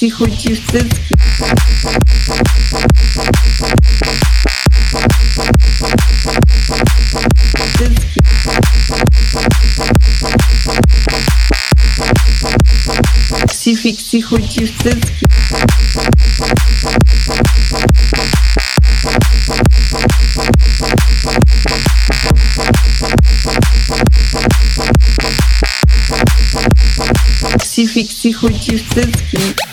Всі фіксі хотів цицьки. Цицьки. Всі фіксі хотів цицьки. Всі фіксі хотів цицьки.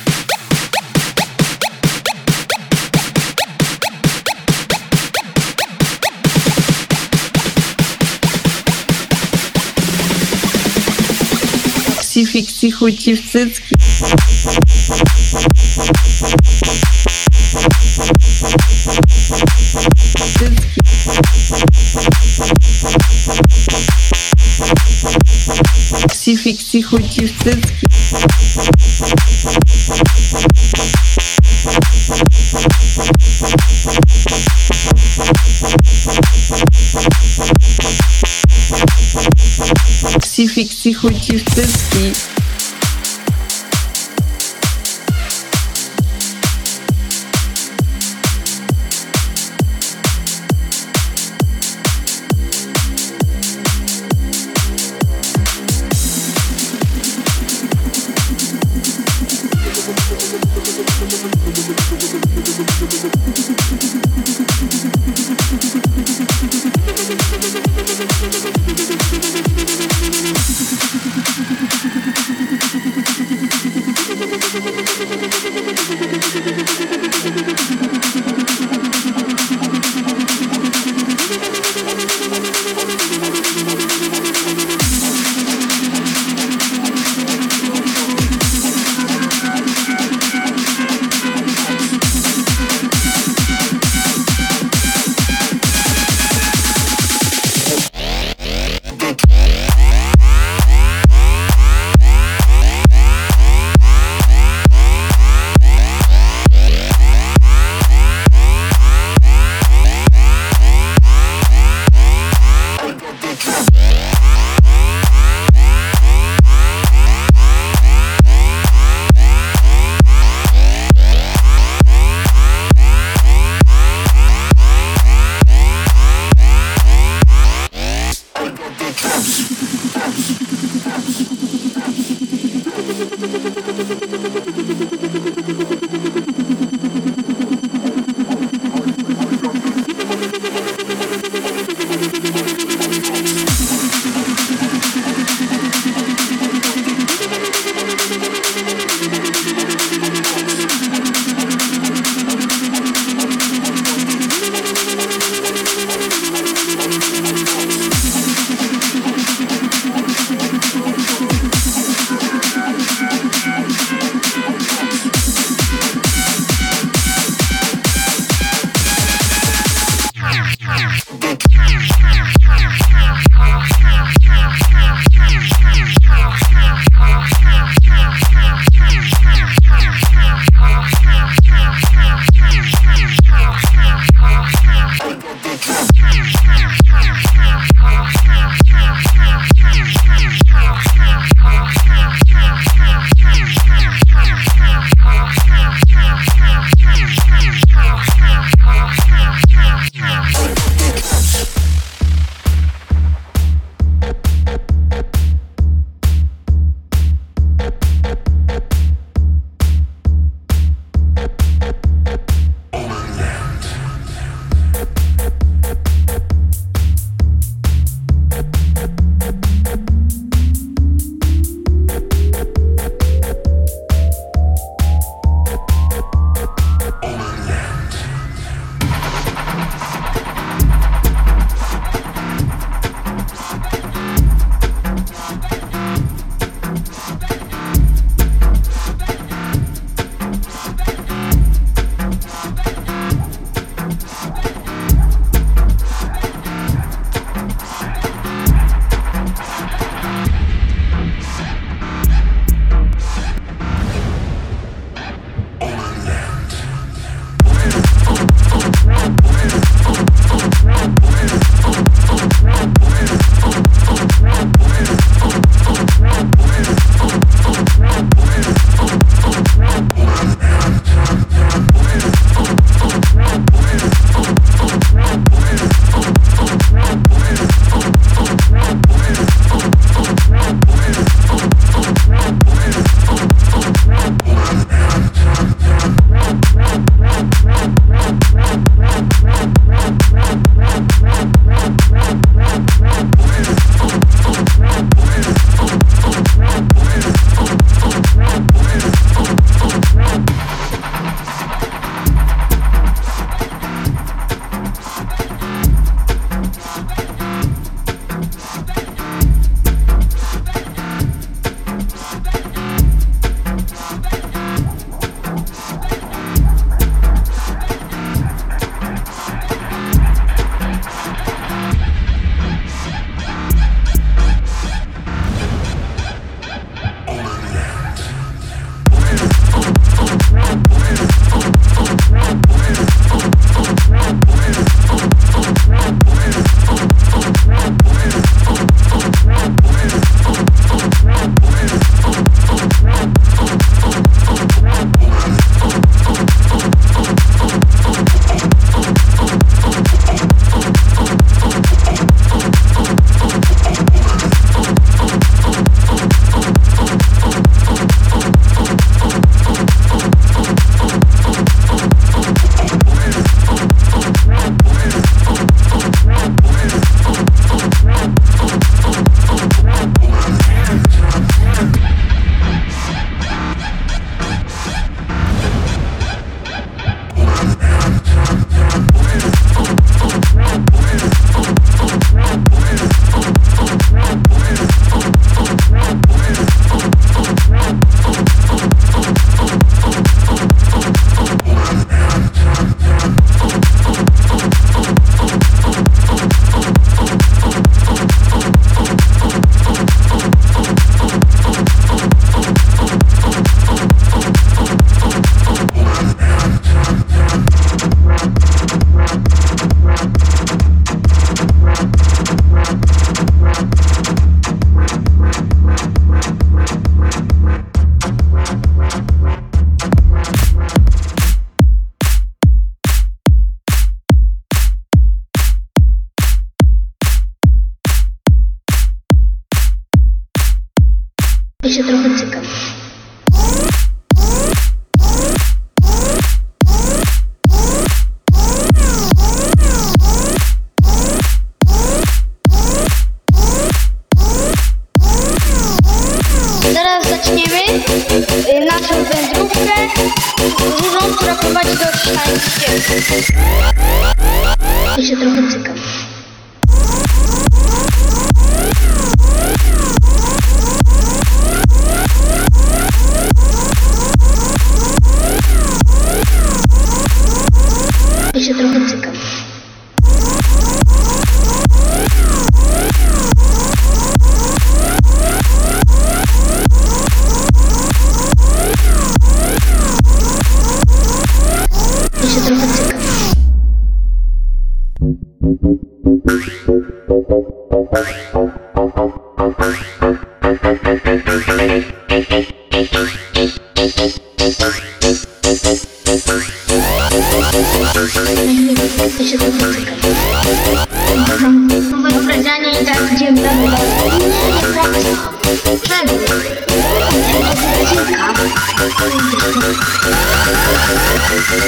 Всі всіх хотів. Цицьки. Всі фіксі хотів цицьки. Всі фіксі хотів цицьки. І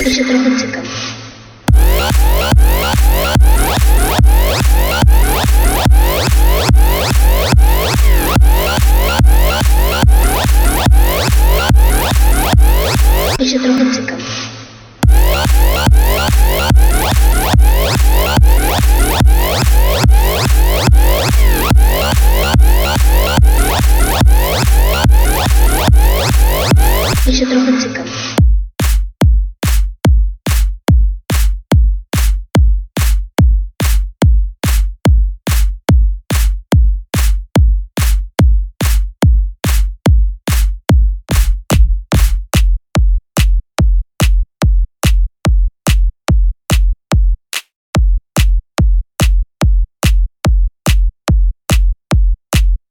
Еще проходите ко мне.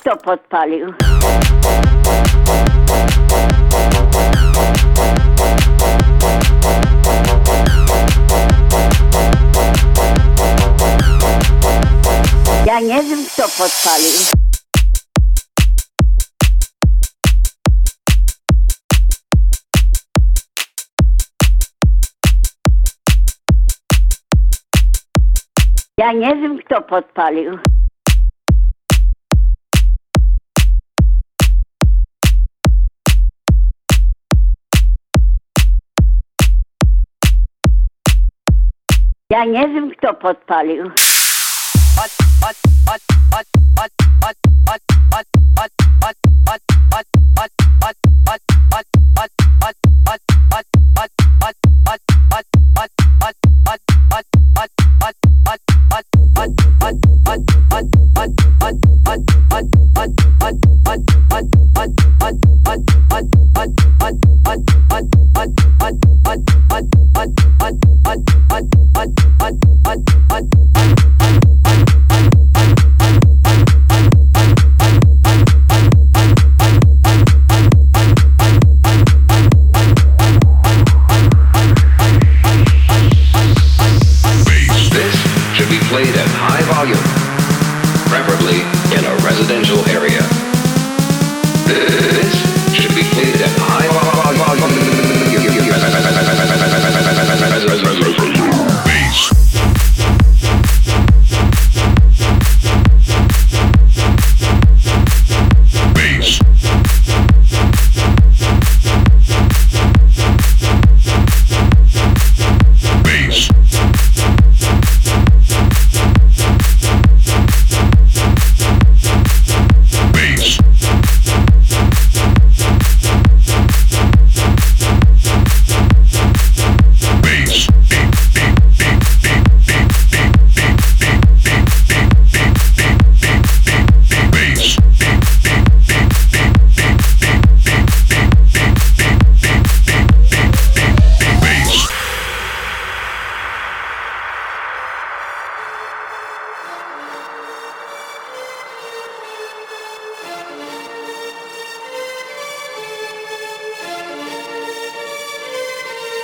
kto podpalił. Ja nie wiem, kto podpalił. Ja nie wiem, kto podpalił. Ja nie wiem, kto podpalił.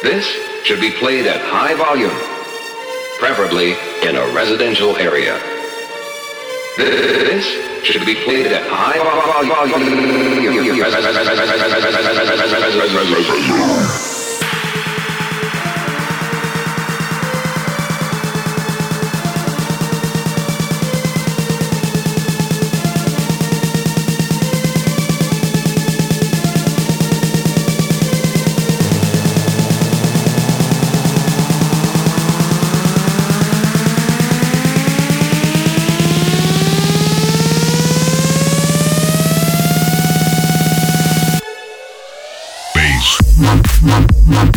This should be played at high volume, preferably in a residential area. This should be played at high volume. Bang.